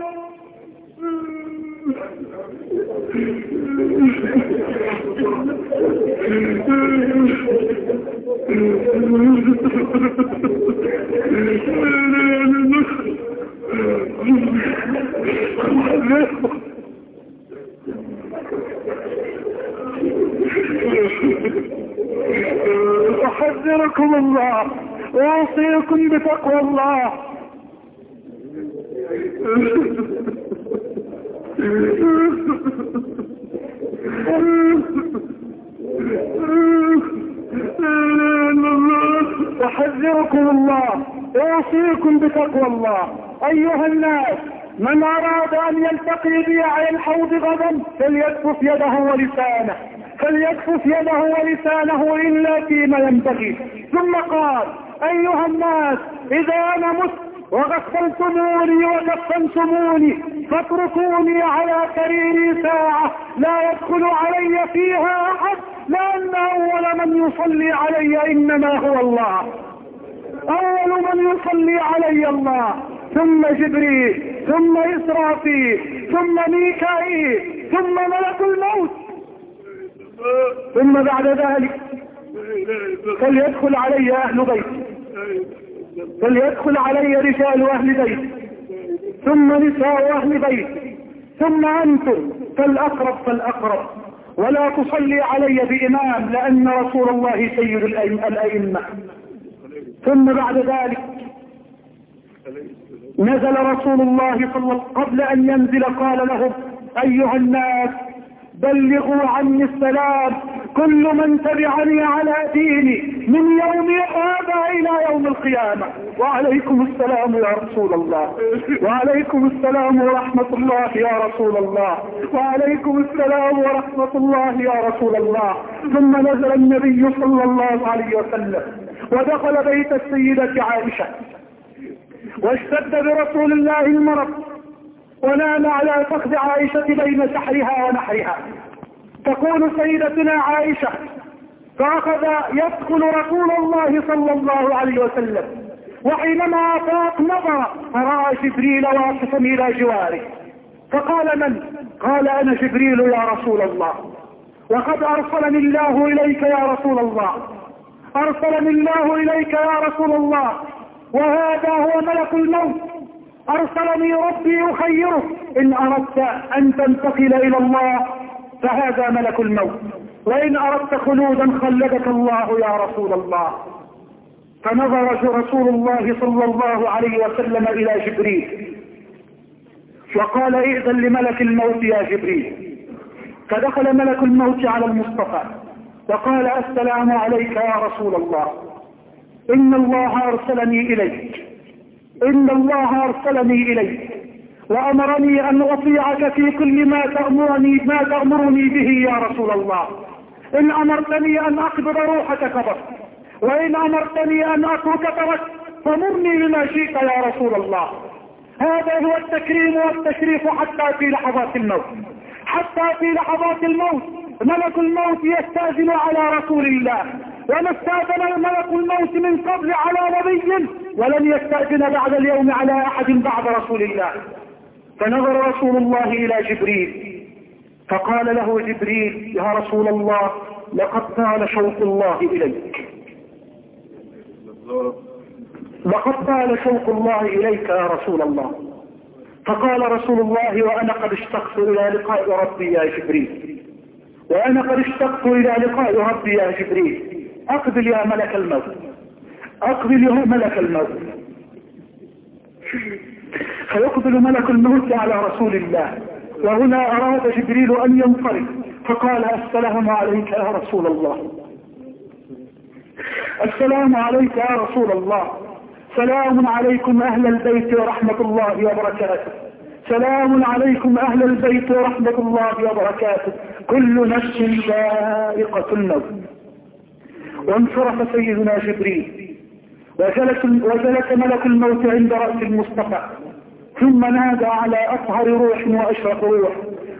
أحذركم الله وأوصيكم بتقوى الله. أحذركم الله أوصيكم بتقوى الله. أيها الناس من أراد أن يلتقي بي على الحوض غدا فليكفف يده ولسانه. فليكفف يده ولسانه إلا فيما ينبغي. ثم قال أيها الناس إذا أنا مت وغسلتموني وكفنتموني فاتركوني على سريري ساعة لا يدخل علي فيها أحد لأن أول من يصلي علي إنما هو الله. أول من يصلي علي الله. ثم جبريل ثم إسرافيل ثم ميكائيل ثم ملك الموت. ثم بعد ذلك فليدخل علي أهل بيتي فليدخل علي رجال أهل بيتي ثم نساء أهل بيتي ثم أنتم فالأقرب فالأقرب. ولا تصلي علي بإمام لأن رسول الله سيد الأئمة. ثم بعد ذلك نزل رسول الله صلى الله قبل أن ينزل قال لهم أيها الناس بلغوا عني السلام. كل من تبعني على ديني من يوم هذا إلى يوم القيامة. وعليكم السلام يا رسول الله. وعليكم السلام ورحمة الله يا رسول الله. وعليكم السلام ورحمة الله يا رسول الله. ثم نزل النبي صلى الله عليه وسلم. ودخل بيت السيدة عائشة. واشتد برسول الله المرض. ونام على فخذ عائشة بين سحرها ونحرها. تقول سيدتنا عائشة فأخذ يدخل رسول الله صلى الله عليه وسلم وحينما أفاق نظر فرأى جبريل واقفا إلى جواره. فقال من؟ قال أنا جبريل يا رسول الله. وقد أرسلني الله إليك يا رسول الله. أرسلني الله إليك يا رسول الله. وهذا هو ملك الموت. أرسلني ربي يخيره. إن أردت أن تنتقل إلى الله فهذا ملك الموت. وإن أردت خلودا خلدك الله يا رسول الله. فنظر رسول الله صلى الله عليه وسلم إلى جبريل. وقال ائذن لملك الموت يا جبريل. فدخل ملك الموت على المصطفى. وقال السلام عليك يا رسول الله. إن الله أرسلني إليك. إن الله أرسلني إليك وأمرني أن أطيعك في كل ما تأمرني ما تأمرني به يا رسول الله. إن أمرتني أن أقبض روحك قبضت وإن أمرتني أن أترك تركت فمرني لما شئت يا رسول الله. هذا هو التكريم والتشريف حتى في لحظات الموت. حتى في لحظات الموت ملك الموت يستأذن على رسول الله. وما استأذن ملك الموت من قبل على نبي ولن يستأذن بعد اليوم على أحد بعد رسول الله. فنظر رسول الله إلى جبريل فقال له جبريل يا رسول الله لقد طال شوق الله إليك. لقد طال شوق الله إليك يا رسول الله. فقال رسول الله وأنا قد اشتقت إلى لقاء ربي يا جبريل. وأنا قد اشتقت إلى لقاء ربي يا جبريل. أقبل يا ملك الموت. أقبل يا ملك الموت. فيقبل ملك الموت على رسول الله. وهنا أراد جبريل أن ينصرف. فقال السلام عليك يا رسول الله. السلام عليك يا رسول الله. سلام عليكم أهل البيت ورحمة الله وبركاته. سلام عليكم أهل البيت ورحمة الله وبركاته. كل نفس ذائقة الموت. وانصرف سيدنا جبريل. وجلس, وجلس ملك الموت عند رأس المصطفى. ثم نادى على أطهر روح وأشرف روح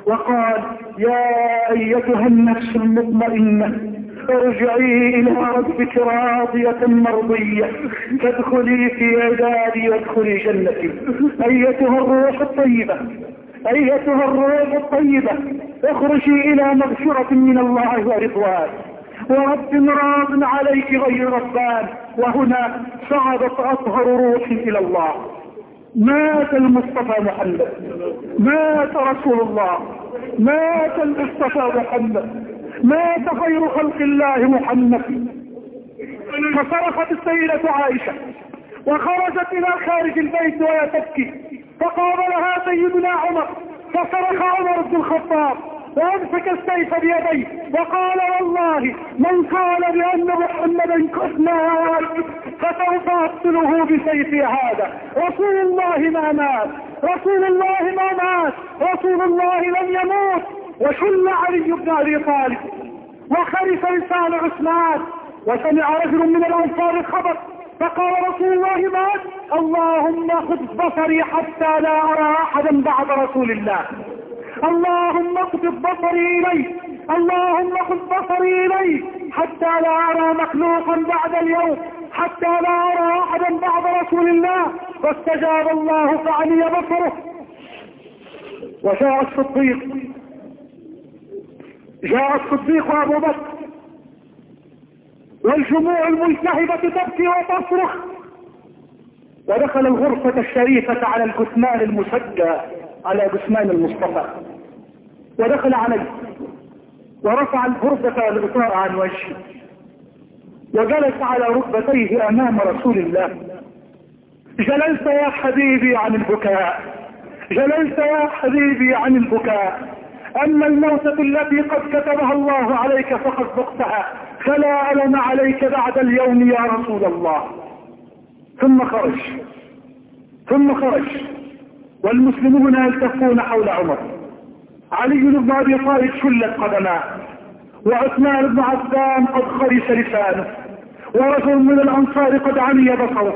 وقال يا أيتها النفس المطمئنة ارجعي إلى ربك راضية مرضية تدخلي في عبادي وادخلي جنتي. أيتها الروح الطيبة أيتها الروح الطيبة اخرجي إلى مغفرة من الله ورضوان. ورب راض عليك غير ربان. وهنا صعدت أطهر روح إلى الله. مات المصطفى محمد. مات رسول الله. مات المصطفى محمد. مات خير خلق الله محمد. فصرخت السيدة عائشة. وخرجت إلى خارج البيت وهي تبكي. فقابلها سيدنا عمر. فصرخ عمر بن الخطاب. وامسك السيف بيديه وقال والله من قال بأن محمدا كفنا فسوف اقتله بسيفي هذا. رسول الله ما مات رسول الله ما مات رسول الله لم يموت. وشل علي بن أبي طالب وخرف لسان عثمان وسمع رجل من الأنصار الخبر فقال رسول الله مات اللهم خذ بصري حتى لا أرى احدا بعد رسول الله. اللهم اقبض بصري الي اللهم خذ بصري الي حتى لا أرى مخلوقا بعد اليوم. حتى لا أرى احدا بعد رسول الله. فاستجاب الله فعلي بصره. وجاء الصديق. جاء الصديق أبو بكر. والجموع الملتهبة تبكي وتصرخ. ودخل الغرفة الشريفة على الجثمان المسجى على جثمان المصطفى. ودخل عليه ورفع الغرفة الغطاء عن وجهه. وجلس على ركبتيه أمام رسول الله. جللت يا حبيبي عن البكاء جللت يا حبيبي عن البكاء. أما الموتة التي قد كتبها الله عليك فقد ذقتها فلا الم عليك بعد اليوم يا رسول الله. ثم خرج ثم خرج. والمسلمون يلتفون حول عمر. علي بن أبي طالب شلت قدماه وعثمان بن عفان قد خرس لسانه ورجل من الأنصار قد عمي بصره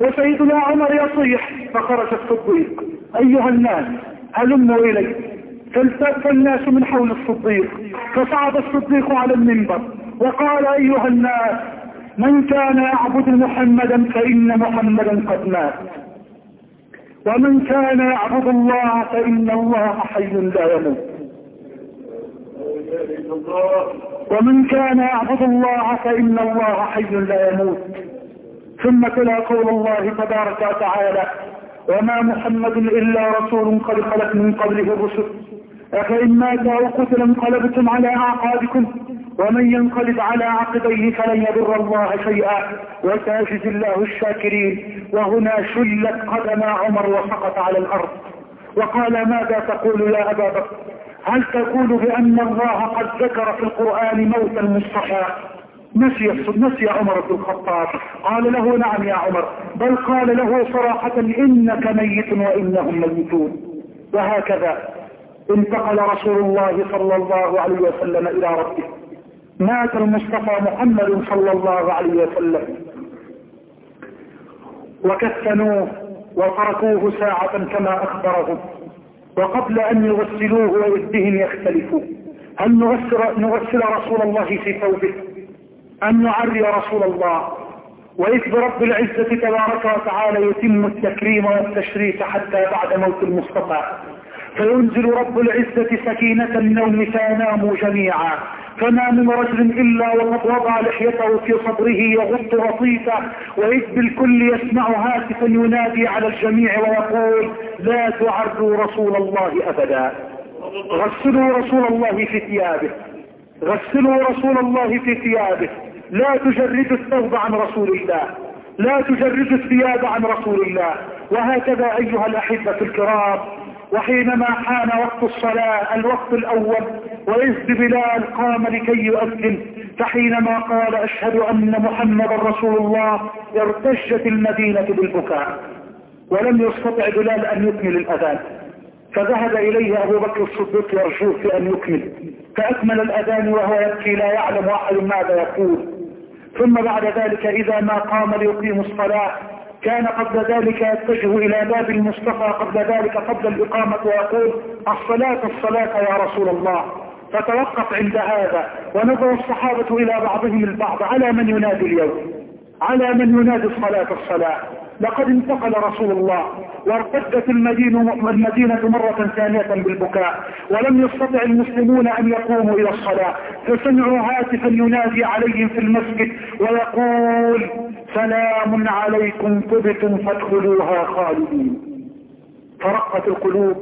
وسيدنا عمر يصيح فخرج الصديق. أيها الناس هلموا إلي. فالتف الناس من حول الصديق فصعد الصديق على المنبر وقال أيها الناس من كان يعبد محمدا فإن محمدا قد مات. ومن كان يعبد الله فإن الله حي لا يموت. ومن كان يعبد الله فإن الله حي لا يموت. ثم تلا قول الله تبارك وتعالى وما محمد إلا رسول قد خلت من قبله الرسل. أفإن مات أو قتل انقلبتم على أعقابكم؟ ومن ينقلب على عقبيه فلن يضر الله شيئا وسيجزي الله الشاكرين. وهنا شلت قدم عمر وسقط على الأرض. وقال ماذا تقول يا أبا بكر؟ هل تقول بأن الله قد ذكر في القرآن موت المصطفى؟ نسي نسي عمر بن الخطاب. قال له نعم يا عمر. بل قال له صراحة إنك ميت وإنهم ميتون. وهكذا انتقل رسول الله صلى الله عليه وسلم إلى ربه. مات المصطفى محمد صلى الله عليه وسلم. وكفنوه وتركوه ساعة كما أخبرهم وقبل أن يغسلوه وإذ بهم يختلفون. هل نغسل, نغسل رسول الله في ثوبه؟ أن نعري رسول الله؟ وإذ برب العزة تبارك وتعالى يتم التكريم والتشريف حتى بعد موت المصطفى فينزل رب العزة سكينة النوم فيناموا جميعا. فما من رجل إلا وقد وضع لحيته في صدره يغط غطيته وإذ بالكل يسمع هاتفا ينادي على الجميع ويقول لا تعروا رسول الله أبدا. غسلوا رسول الله في ثيابه. غسلوا رسول الله في ثيابه. لا تجردوا الثوب عن رسول الله. لا تجردوا الثياب عن رسول الله. وهكذا أيها الأحبة الكرام وحينما حان وقت الصلاة الوقت الأول وإذ بلال قام لكي يؤذن فحينما قال أشهد أن محمد رسول الله ارتجت المدينة بالبكاء. ولم يستطع بلال أن يكمل الأذان. فذهب إليه أبو بكر الصديق يرجوه في أن يكمل. فأكمل الأذان وهو يبكي لا يعلم أحد ماذا يقول. ثم بعد ذلك إذا ما قام ليقيم الصلاة كان قبل ذلك يتجه إلى باب المصطفى قبل ذلك قبل الإقامة ويقول الصلاة الصلاة يا رسول الله. فتوقف عند هذا ونظر الصحابة إلى بعضهم البعض على من ينادي اليوم على من ينادي الصلاة الصلاة. لقد انتقل رسول الله وارتدت المدينة, المدينة مرة ثانية بالبكاء ولم يستطع المسلمون أن يقوموا إلى الصلاة فسمعوا هاتفا ينادي عليهم في المسجد ويقول سلام عليكم طبتم فادخلوها خالدين. فرقت القلوب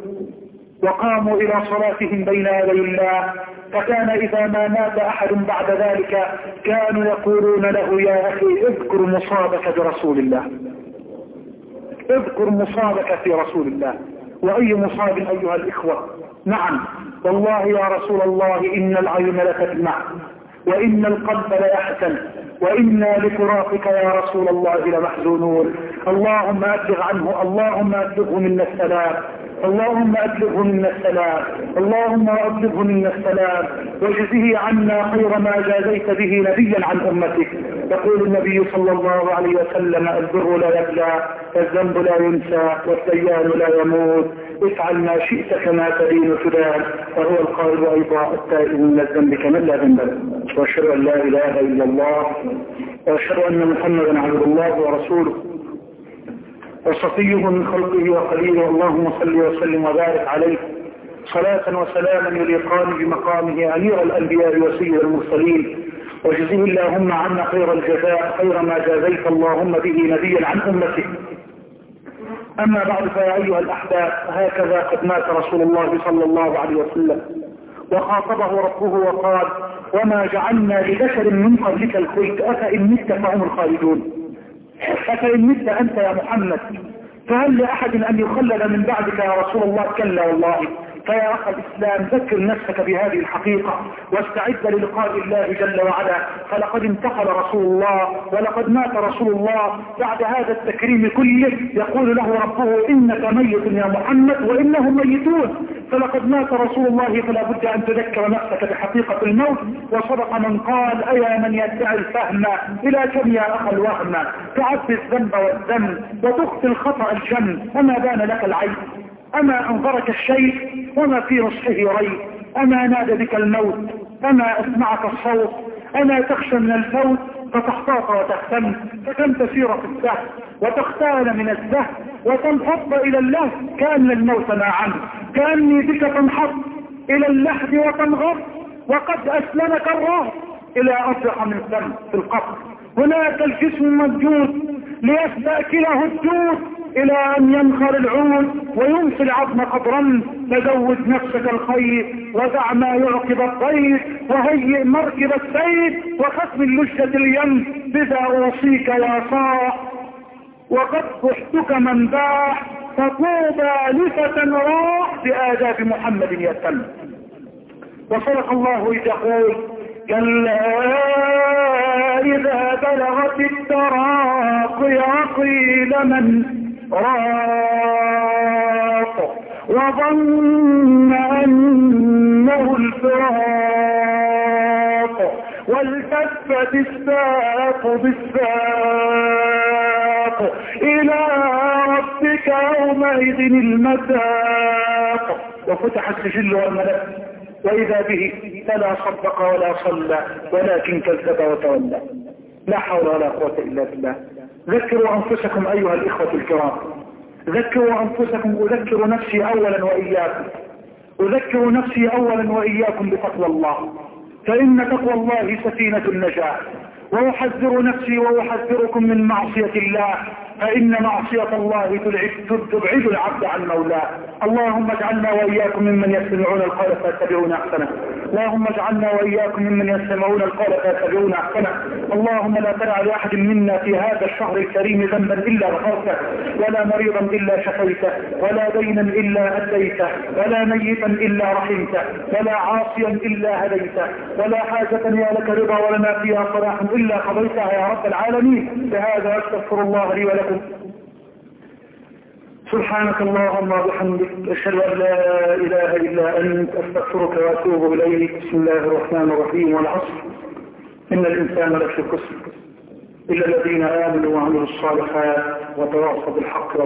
وقاموا إلى صلاتهم بين يدي الله فكان إذا ما مات أحد بعد ذلك كانوا يقولون له يا أخي اذكر مصابك برسول الله. اذكر مصابك في رسول الله. وأي مصاب أيها الإخوة؟ نعم. والله يا رسول الله إن العين لتدمع وإن القلب ليحزن وإنا لفراقك يا رسول الله لمحزونون. اللهم أبلغ عنه اللهم أبلغه منا السلام. اللهم أبلغه منا السلام اللهم أبلغه منا السلام واجزه عنا خير ما جازيت به نبيا عن أمتك. يقول النبي صلى الله عليه وسلم البر لا يبلى والذنب لا ينسى والديان لا يموت. افعل ما شئت كما تدين تدان. وهو القائل أيضا التائب من الذنب كمن لا ذنب له. وأشهد أن لا إله إلا الله وأشهد أن محمدا عبد الله ورسوله. وصفيه من خلقه وخليله. اللهم صل وسلم وبارك عليه. صلاة وسلاما يليقان بمقامه أمير الأنبياء وسيد المرسلين. وجزيه اللهم عنا خير الجزاء خير ما جازيت اللهم به نبيا عن أمته. أما بعد فيا أيها الأحباب هكذا قد مات رسول الله صلى الله عليه وسلم. وخاطبه ربه وقال وما جعلنا لبشر من قبلك الخلد أفإن مت فهم الخالدون. أفإن مت أنت يا محمد. فهل لأحد أن يخلد من بعدك يا رسول الله؟ كلا والله. فيا أخ الإسلام ذكر نفسك بهذه الحقيقة واستعد للقاء الله جل وعلا. فلقد انتقل رسول الله ولقد مات رسول الله. بعد هذا التكريم كله يقول له ربه إنك ميت يا محمد وإنهم ميتون. فلقد مات رسول الله فلا بد أن تذكر نفسك بحقيقة الموت. وصدق من قال أيا من يدعي الفهم؟ إلى كم يا أخ الوهم؟ تعد الذنب والذنب وتخطي الخطأ الجم وما بان لك العيب أما أنظرك الشيء وما في نصحه ريب أما نادى بك الموت أما أسمعك الصوت أما تخشى من الفوت فتحتاط وتهتم فكم تسير في السهل وتختال من السهل وتنحط إلى الله كأن الموت ما عنه كأني بك تنحط إلى اللحد وتنغط وقد أسلمك الراس إلى أصبح من سم في القبر. هناك الجسم موجود ليستأكله الدود إلى أن ينخر العود وينسي العظم قدرا تزود نفسك الخير ودع ما يعقب الطير وهيئ مركب السير وختم اللجة اليم بذا أوصيك يا صاح. وقد بحتك من باح فطوبى لفة راح بآداب محمد يتم. وصدق الله يقول كلا إذا بلغت التراقي قيل من راق وظن أنه الفراق. والتفت الساق بالساق. إلى ربك يومئذ المساق. وفتح السجل والملك وإذا به فلا صدق ولا صلى ولكن كذب وتولى. لا حول ولا قوة إلا بالله. ذكروا أنفسكم أيها الإخوة الكرام. ذكروا أنفسكم أذكر نفسي أولا وإياكم. أذكر نفسي أولا وإياكم بتقوى الله. فإن تقوى الله سفينة النجاة. وأحذر نفسي وأحذركم من معصية الله. فإن معصية الله تبعد العبد عن مولاه. اللهم اجعلنا وإياكم ممن يستمعون القول فيتبعون أحسنه. اللهم اجعلنا وإياكم ممن يستمعون القول فيتبعون أحسنه. اللهم لا تدع لأحد منا في هذا الشهر الكريم ذنبا إلا غفرته ولا مريضا إلا شفيته ولا دينا إلا أديته ولا ميتا إلا رحمته ولا عاصيا إلا هديته ولا حاجة يا لك رضا ولنا فيها صلاح إلا قضيتها يا رب العالمين. بهذا أستغفر الله لي ولكم. سبحانك اللهم وبحمدك أشهد أن لا إله إلا أنت أستغفرك وأتوب إليك. بسم الله الرحمن الرحيم والعصر. إن الإنسان لفي خسر إلا الذين آمنوا وعملوا الصالحات وتواصوا بالحق